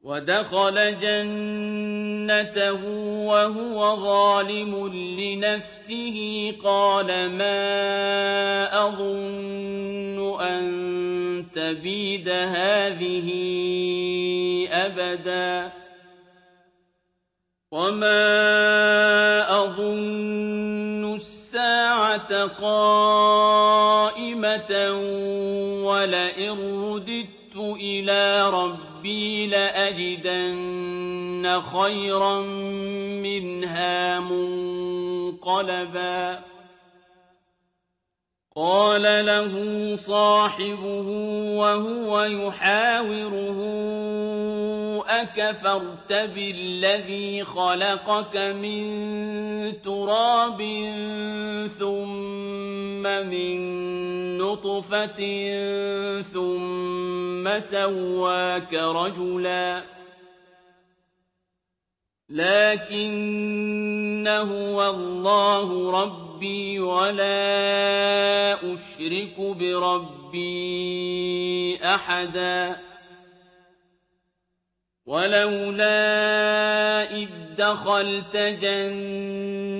وَدَخَلَ جَنَّتَهُ وَهُوَ ظَالِمٌ لِّنَفْسِهِ قَالَ مَا أَظُنُّ أَن تَبِيدَ هَٰذِهِ أَبَدًا وَمَا أَظُنُّ السَّاعَةَ قَائِمَةً وَلَئِن إِلَىٰ رَبِّي لَأَجِدَنَّ خَيْرًا مِّنْهَا مُنقَلَبًا قَالَ لَهُ صَاحِبُهُ وَهُوَ يُحَاوِرُهُ أَكَفَرْتَ بِالَّذِي خَلَقَكَ مِن تُرَابٍ ثُمَّ مِن نُّطْفَةٍ ثُمَّ سَوَّاكَ رَجُلًا لَّٰكِنَّ هُوَ اللَّهُ رَبِّي وَلَا أُشْرِكُ بِرَبِّي أَحَدًا وَلَوْلَا إِذْ دَخَلْتَ جَنَّتَكَ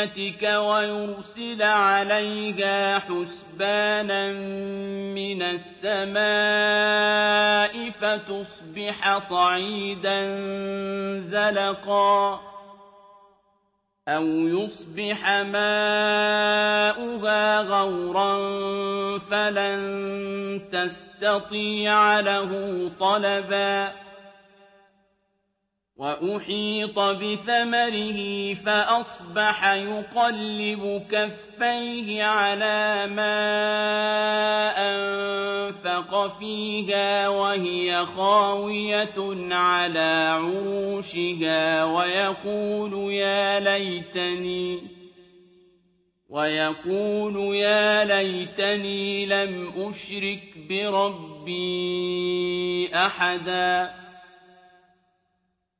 جَنَّتِكَ وَيُرْسِلَ عَلَيْهَا حُسْبَانًا مِّنَ السَّمَاءِ فَتُصْبِحَ صَعِيدًا زَلَقًا أَوْ يُصْبِحَ مَاؤُهَا غَوْرًا فَلَن تَسْتَطِيعَ لَهُ طَلَبًا وَأُحِيطَ بِثَمَرِهِ فَأَصْبَحَ يُقَلِّبُ كَفَّيْهِ عَلَىٰ مَا أَنفَقَ فِيهَا وَهِيَ خَاوِيَةٌ عَلَىٰ عُرُوشِهَا وَيَقُولُ يَا لَيْتَنِي لَمْ أُشْرِكْ بِرَبِّي أَحَدًا